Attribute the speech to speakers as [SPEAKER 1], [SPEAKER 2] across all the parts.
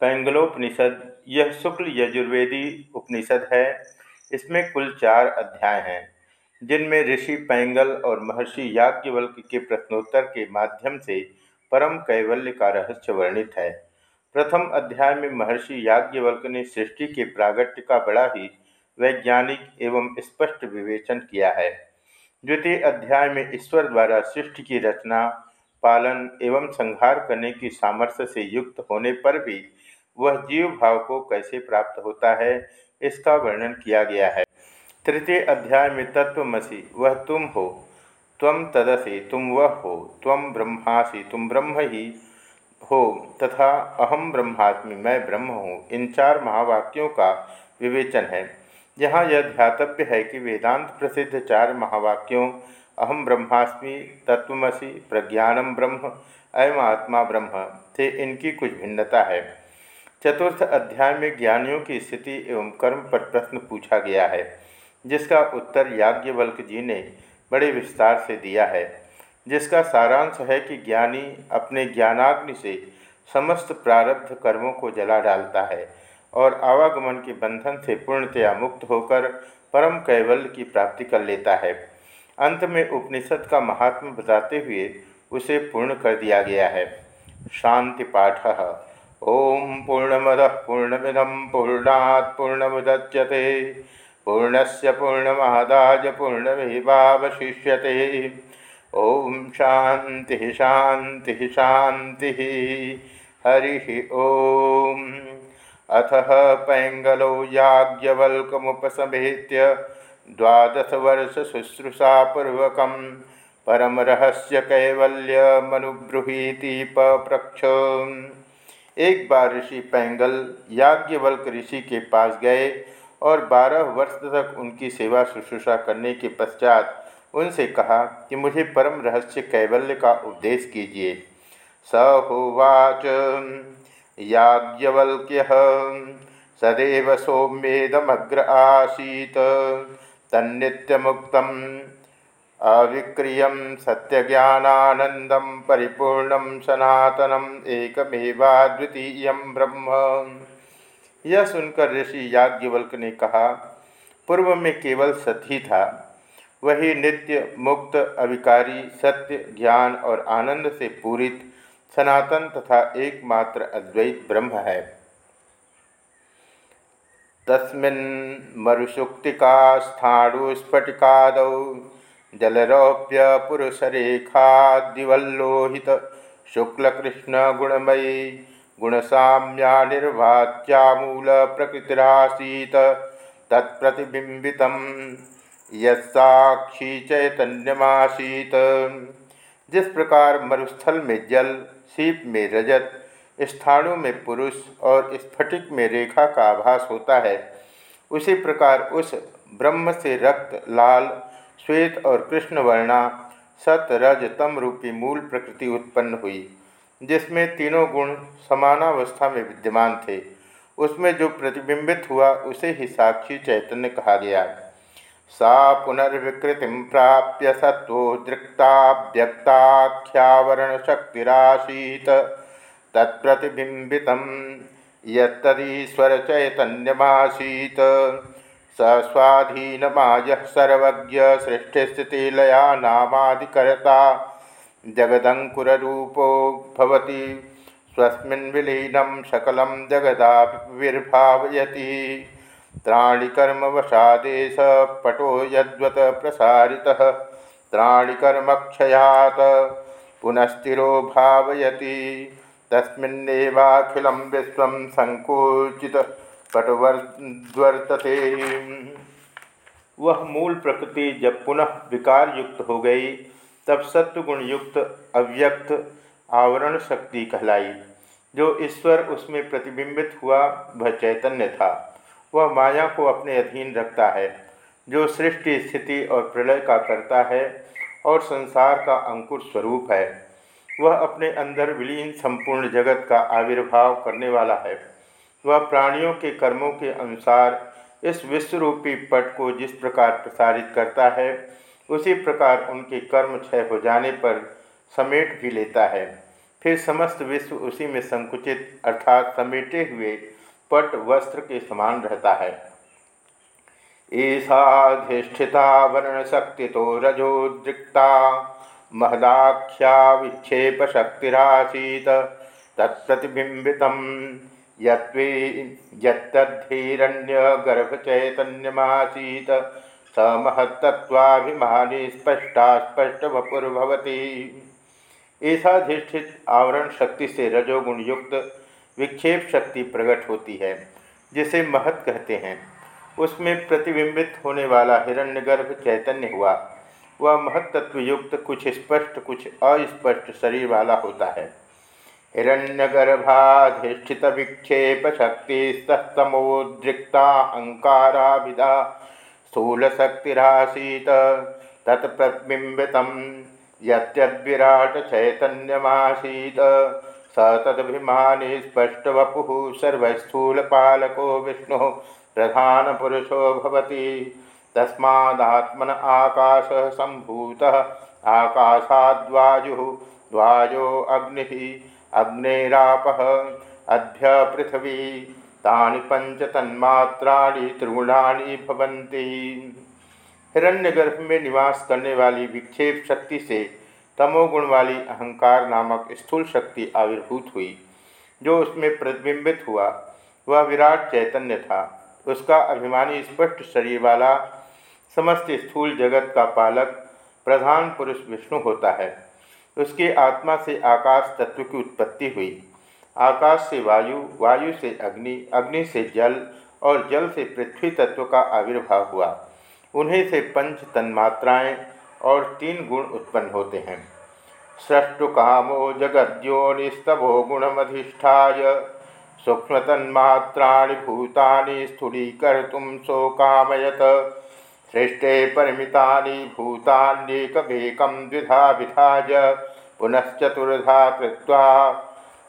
[SPEAKER 1] पैंगलोपनिषद, यह शुक्ल यजुर्वेदी उपनिषद है। इसमें कुल चार अध्याय हैं, जिनमें ऋषि पैंगल और महर्षि याज्ञवल्क के प्रश्नोत्तर के माध्यम से परम कैवल्य का रहस्य वर्णित है। प्रथम अध्याय में महर्षि याज्ञवल्क ने सृष्टि के प्रागट्य का बड़ा ही वैज्ञानिक एवं स्पष्ट विवेचन किया है। द्वितीय अध्याय में ईश्वर द्वारा सृष्टि की रचना, पालन एवं संहार करने की सामर्थ्य से युक्त होने पर भी वह जीव भाव को कैसे प्राप्त होता है, इसका वर्णन किया गया है। तृतीय अध्याय में तत्वमसी वह तुम हो तम तदसी, तुम वह हो तम ब्रह्मासि, तुम ब्रह्म ही हो, तथा अहम ब्रह्मात्मी, मैं ब्रह्म हूँ। इन चार महावाक्यों का विवेचन है। यहाँ यह ध्यातव्य है कि वेदांत प्रसिद्ध चार महावाक्यों अहम ब्रह्मास्मि, तत्वमसी प्रज्ञानम ब्रह्म अयम आत्मा ब्रह्म से इनकी कुछ भिन्नता है। चतुर्थ अध्याय में ज्ञानियों की स्थिति एवं कर्म पर प्रश्न पूछा गया है, जिसका उत्तर याज्ञवल्क जी ने बड़े विस्तार से दिया है। जिसका सारांश है कि ज्ञानी अपने ज्ञानाग्नि से समस्त प्रारब्ध कर्मों को जला डालता है और आवागमन के बंधन से पूर्णतया मुक्त होकर परम कैवल्य की प्राप्ति कर लेता है। अंत में उपनिषद का महात्मा बताते हुए उसे पूर्ण कर दिया गया है। शांति पाठ। ओम पूर्णमद पूर्णमिदम पूर्णात् पूर्णमुदच्यते। पूर्णस्य पूर्णमादाय पूर्णमेवावशिष्यते ओम शांति शांति शांति हरि ओम अथ पैंगलो याज्ञवल्कमुपसमेत्य द्वादशवर्षशुश्रूषापूर्वक परमरहस्य कैवल्यमनुब्रूहीति पप्रक्ष एक बार ऋषि पैंगल याज्ञवल्क ऋषि के पास गए और बारह वर्ष तक उनकी सेवा शुश्रूषा करने के पश्चात उनसे कहा कि मुझे परम रहस्य कैवल्य का उपदेश कीजिए। स होवाच, याज्ञवल्क्य, सदैव सौम्येदमग्र आसीत, तन्नित्यमुक्तम अविक्रिय सत्यज्ञानंदम परिपूर्ण सनातनम एकमेवाद्वितीय ब्रह्म। यह सुनकर ऋषि याज्ञवल्क ने कहा, पूर्व में केवल सती था, वही नित्य मुक्त अविकारी सत्य ज्ञान और आनंद से पूरित सनातन तथा एकमात्र अद्वैत ब्रह्म है। तस्मिन् मरुशुक्तिका स्थाणुस्फटिकादौ जलरौप्य पुरुषरेखादिवल्लोहित शुक्लकृष्णगुणमयी गुणसाम्या निर्वाच्यामूल प्रकृतिरासीत तत्प्रतिबिंबित यक्षी चैतन्यमासीत। जिस प्रकार मरुस्थल में जल, सीप में रजत स्थानों में पुरुष और स्फटिक में रेखा का आभास होता है, उसी प्रकार उस ब्रह्म से रक्त, लाल श्वेत और कृष्ण वर्णा सत रज तम रूपी मूल प्रकृति उत्पन्न हुई, जिसमें तीनों गुण समानावस्था में विद्यमान थे। उसमें जो प्रतिबिंबित हुआ, उसे ही साक्षी चैतन्य कहा गया। सा पुनर्विकृति प्राप्य सत्वोद्रिक्ताव्यक्ताख्यावरण शक्तिराशीत तत्प्रतिबिंबित यदीश्वर चैतन्यमासीत स स्वाधीनमाय सर्वज्ञ सृष्टिस्थितिलया नामाधिकर्ता जगदङ्कुररूपो भवति। स्वस्मिन् विलीनं सकलं जगदाविर्भावयति त्राणिकर्मवशादेश पटो यद्वत् प्रसारितः। त्राणिकर्मक्षयात् पुनस्थिरो भावयति। तस्मिन्नेवाखिलं विश्वं सङ्कुचित। पटवर्तते वह मूल प्रकृति जब पुनः विकार युक्त हो गई, तब सत्वगुण युक्त अव्यक्त, आवरण शक्ति कहलाई। जो ईश्वर उसमें प्रतिबिंबित हुआ, वह चैतन्य था। वह माया को अपने अधीन रखता है, जो सृष्टि, स्थिति और प्रलय का करता है और संसार का अंकुर स्वरूप है। वह अपने अंदर विलीन, संपूर्ण जगत का आविर्भाव करने वाला है। वह प्राणियों के कर्मों के अनुसार इस विश्वरूपी पट को जिस प्रकार प्रसारित करता है, उसी प्रकार उनके कर्म क्षय हो जाने पर समेट भी लेता है। फिर समस्त विश्व उसी में संकुचित अर्थात समेटे हुए पट वस्त्र के समान रहता है। ईशाधिष्ठिता वर्ण शक्ति तो रजोद्रिक्ता महदाख्या विक्षेप शक्तिरासीत तत्प्रतिबिंबित यद्धीरण्यगर्भचैतन्यमासीत स महत्त्वाभिमानी स्पष्टा स्पष्ट वपुर्भवती ऐसाधिष्ठित आवरण शक्ति से रजोगुण युक्त विक्षेप शक्ति प्रकट होती है, जिसे महत कहते हैं। उसमें प्रतिबिंबित होने वाला हिरण्यगर्भ चैतन्य हुआ। वह महत्त्व युक्त कुछ स्पष्ट, कुछ अस्पष्ट शरीर वाला होता है। हिरण्यगर्भाधिष्ठित विक्षेप शक्ति स्तमोद्रिक्ता अहंकाराभिधा स्थूल शक्तिरासीत तत्प्रबिंबित यद्विराट चैतन्यमासीत स तदभिमानी स्पष्टवपु सर्वस्थूलपालको विष्णु प्रधानपुरुषो भवति। तस्मादात्मन आकाश संभूत आकाशाद्वायु द्वायो अग्नि अग्नेराप अभ्य पृथ्वी। तानि पंच तन्मात्राणि त्रिगुणानि भवन्ति। हिरण्यगर्भ में निवास करने वाली विक्षेप शक्ति से तमोगुण वाली अहंकार नामक स्थूल शक्ति आविर्भूत हुई, जो उसमें प्रतिबिंबित हुआ। वह विराट चैतन्य था। उसका अभिमानी स्पष्ट शरीर वाला समस्त स्थूल जगत का पालक, प्रधान पुरुष विष्णु होता है। उसके आत्मा से आकाश तत्व की उत्पत्ति हुई। आकाश से वायु वायु से अग्नि अग्नि से जल और जल से पृथ्वी तत्व का आविर्भाव हुआ। उन्हें से पंच तन्मात्राएँ और तीन गुण उत्पन्न होते हैं। सृष्टु कामो जगद्योनिस्तभो गुणमधिष्ठाय। सूक्ष्म तन्मात्राणि भूतानि स्थूलीकर्तुं शोकामयत सृष्टे परिमितानि भूतान्येकमेकं द्विधा विधाय पुनश्चतुर्धा कृत्वा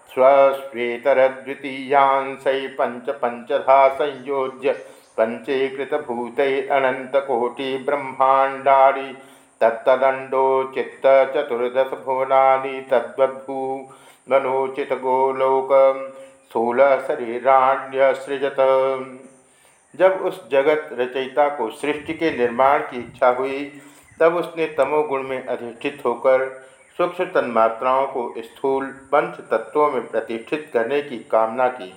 [SPEAKER 1] स्वश्वेतरद्वितीयांशै पंच पंचधा संयोज्य पंचीकृतभूत अनंतकोटि ब्रह्मांडाणी तत्तदंडो चित्त चतुर्दश भुवनानि तद्वद्भू मनोचित गोलोक स्थूल शरीराण्यसृजत जब उस जगत रचयिता को सृष्टि के निर्माण की इच्छा हुई, तब उसने तमोगुण में अधिष्ठित होकर सूक्ष्म तन्मात्राओं को स्थूल पंच तत्वों में प्रतिष्ठित करने की कामना की।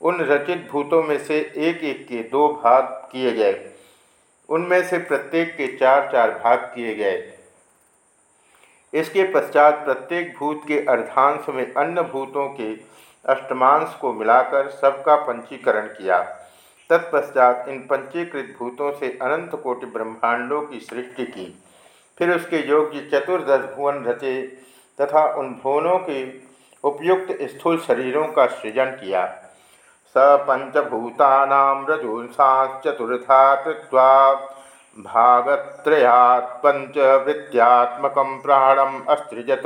[SPEAKER 1] उन रचित भूतों में से एक एक के दो भाग किए गए। उनमें से प्रत्येक के चार चार भाग किए गए। इसके पश्चात प्रत्येक भूत के अर्धांश में अन्य भूतों के अष्टमांश को मिलाकर सबका पंचीकरण किया। तत्पश्चात इन पंचीकृत भूतों से अनंत कोटि ब्रह्मांडों की सृष्टि की। फिर उसके योग्य चतुर्दश भुवन रचे तथा उन भुवनों के उपयुक्त स्थूल शरीरों का सृजन किया। स पंचभूतानां रजूंसाश्चतुर्था कृत्वा भागत्रयात् पञ्चवृत्त्यात्मकं प्राणम अस्त्रिजत।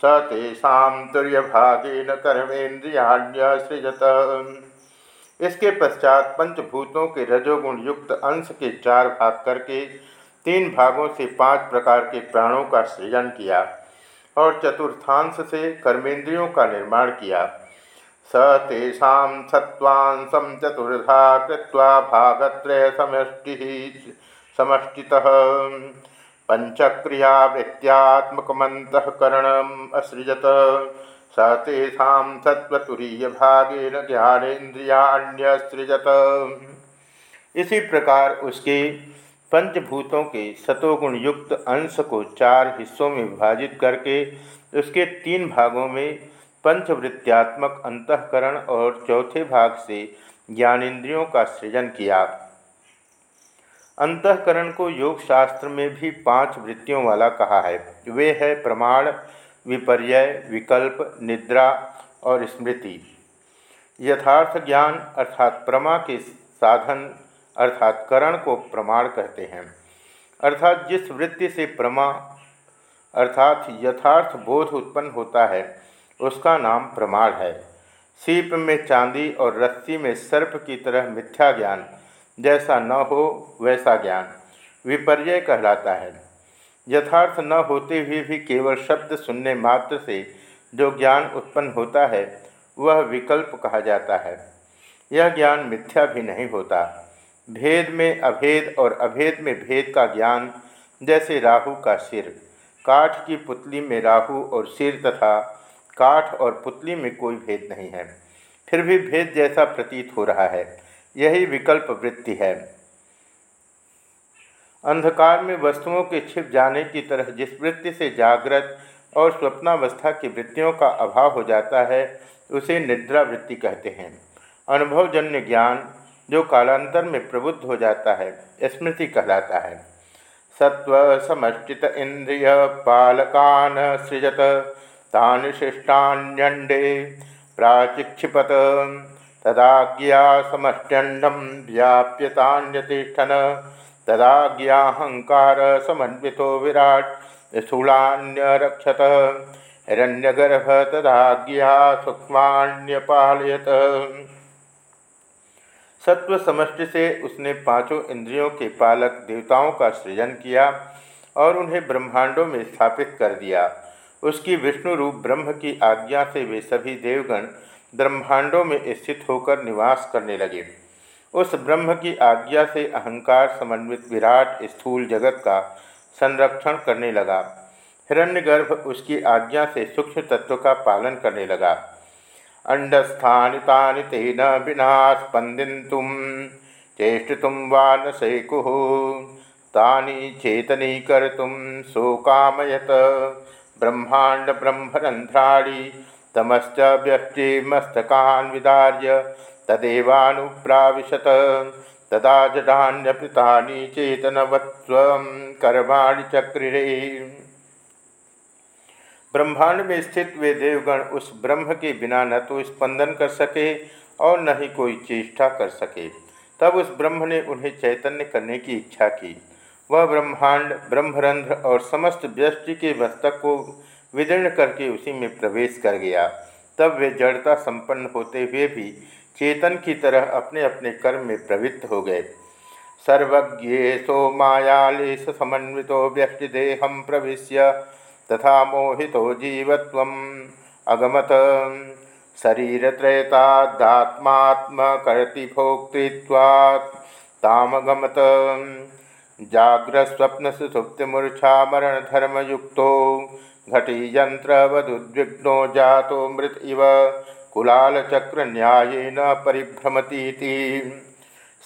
[SPEAKER 1] स तेषां तुर्यभागेन कर्मेन्द्रियाण्यसृजत इसके पश्चात पंचभूतों के रजोगुण युक्त अंश के चार भाग करके, तीन भागों से पाँच प्रकार के प्राणों का सृजन किया और चतुर्थांश से कर्मेंद्रियों का निर्माण किया। स तेषा सत्वांशं चतुर्धा कृत्वा भागत्रय समष्टि समष्टितः। पञ्चक्रियावृत्त्यात्मकमन्तःकरणम् असृजत। स तेषां सत्वतुरीयभागेन ज्ञानेन्द्रियाण्यसृजत। इसी प्रकार उसके पंचभूतों के सतोगुण युक्त अंश को चार हिस्सों में विभाजित करके उसके तीन भागों में पंचवृत्त्यात्मक अंतकरण और चौथे भाग से ज्ञानेन्द्रियों का सृजन किया। अंतकरण को योग शास्त्र में भी पाँच वृत्तियों वाला कहा है। वे है प्रमाण विपर्य विकल्प, निद्रा और स्मृति। यथार्थ ज्ञान अर्थात प्रमा के साधन अर्थात करण को प्रमाण कहते हैं। अर्थात जिस वृत्ति से प्रमा अर्थात यथार्थ बोध उत्पन्न होता है, उसका नाम प्रमाण है। सीप में चांदी और रस्सी में सर्प की तरह मिथ्या ज्ञान जैसा न हो वैसा ज्ञान विपर्य कहलाता है। यथार्थ न होते हुए भी केवल शब्द सुनने मात्र से जो ज्ञान उत्पन्न होता है, वह विकल्प कहा जाता है। यह ज्ञान मिथ्या भी नहीं होता। भेद में अभेद और अभेद में भेद का ज्ञान, जैसे राहु का सिर। काठ की पुतली में राहु और सिर तथा काठ और पुतली में कोई भेद नहीं है। फिर भी भेद जैसा प्रतीत हो रहा है। यही विकल्प वृत्ति है। अंधकार में वस्तुओं के छिप जाने की तरह जिस वृत्ति से जागृत और स्वप्नावस्था की वृत्तियों का अभाव हो जाता है, उसे निद्रा वृत्ति कहते हैं। अनुभवजन्य ज्ञान, जो कालांतर में प्रबुद्ध हो जाता है, स्मृति कहलाता है। सत्व समष्टित इंद्रिय पालकान सृजत, तान शिष्टान्यंडे प्राचिक्षिपत, तदाज्ञा समष्ट्यंडम व्याप्यतान्यतिष्ठन। तदाज्ञाहंकार समन्वितो विराट, स्थूलान्यरक्षत। हिरण्यगर्भ तदाज्ञा सूक्ष्मान्यपालयत सत्व समष्टि से उसने पाँचों इंद्रियों के पालक देवताओं का सृजन किया और उन्हें ब्रह्मांडों में स्थापित कर दिया। उसकी विष्णु रूप ब्रह्म की आज्ञा से वे सभी देवगण ब्रह्मांडों में स्थित होकर निवास करने लगे। उस ब्रह्म की आज्ञा से अहंकार समन्वित विराट स्थूल जगत का संरक्षण करने लगा। हिरण्यगर्भ उसकी आज्ञा से सूक्ष्म तत्व का पालन करने लगा। अंडस्थानि तानि तेन विना स्पंदितुम चेष्टुम वा न सैकुः तानि चेतनीकर्तुं शोकामयत। ब्रह्मांड ब्रह्मरंध्राणि तमश्च व्यष्टिमस्तकान् विदार्य तदेवानुप्राविशत। तदा जडान्यपृतानि चेतनवत्स्वं कर्माणि चक्रिरे। ब्रह्मांड में स्थित वे देवगण उस ब्रह्म के बिना न तो स्पंदन कर सके और न ही कोई चेष्टा कर सके। तब उस ब्रह्म ने उन्हें चैतन्य करने की इच्छा की। वह ब्रह्मांड, ब्रह्मरंध्र और समस्त व्यष्टि के मस्तक को विदीर्ण करके उसी में प्रवेश कर गया। तब वे जड़ता संपन्न होते हुए भी चेतन की तरह अपने अपने कर्म में प्रवृत्त हो गए। सर्वज्ञेशो मायालेश समन्वितो व्यष्टिदेहम प्रवेश्य तथा मोहितो जीवत्व। अगमत। शरीरत्रयतादात्मात्मकर्ति भोक्तृत्वात्तामगमत जाग्रस्वप्न सुसुप्तिमूर्छामरणधर्मयुक्तो घटीयंत्रवदुद्विग्नो जातो मृत इव। कुलालचक्रन्यायेन परिभ्रमती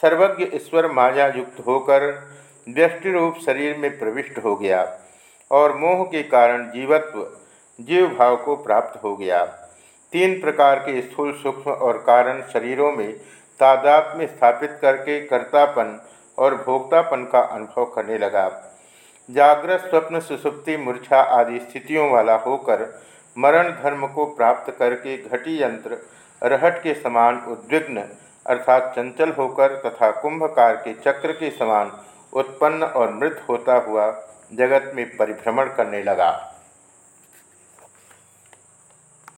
[SPEAKER 1] सर्वज्ञ ईश्वर माया युक्त होकर व्यष्टि रूप शरीर में प्रविष्ट हो गया और मोह के कारण जीवत्व जीव भाव को प्राप्त हो गया। तीन प्रकार के स्थूल सूक्ष्म और कारण शरीरों में तादात्म्य स्थापित करके कर्तापन और भोक्तापन का अनुभव करने लगा। जागृत, स्वप्न, सुसुप्ति, मूर्छा आदि स्थितियों वाला होकर मरण धर्म को प्राप्त करके घटी यंत्र, रहट के समान उद्विग्न, अर्थात चंचल होकर तथा कुंभकार के चक्र के समान उत्पन्न और मृत होता हुआ जगत में परिभ्रमण करने लगा।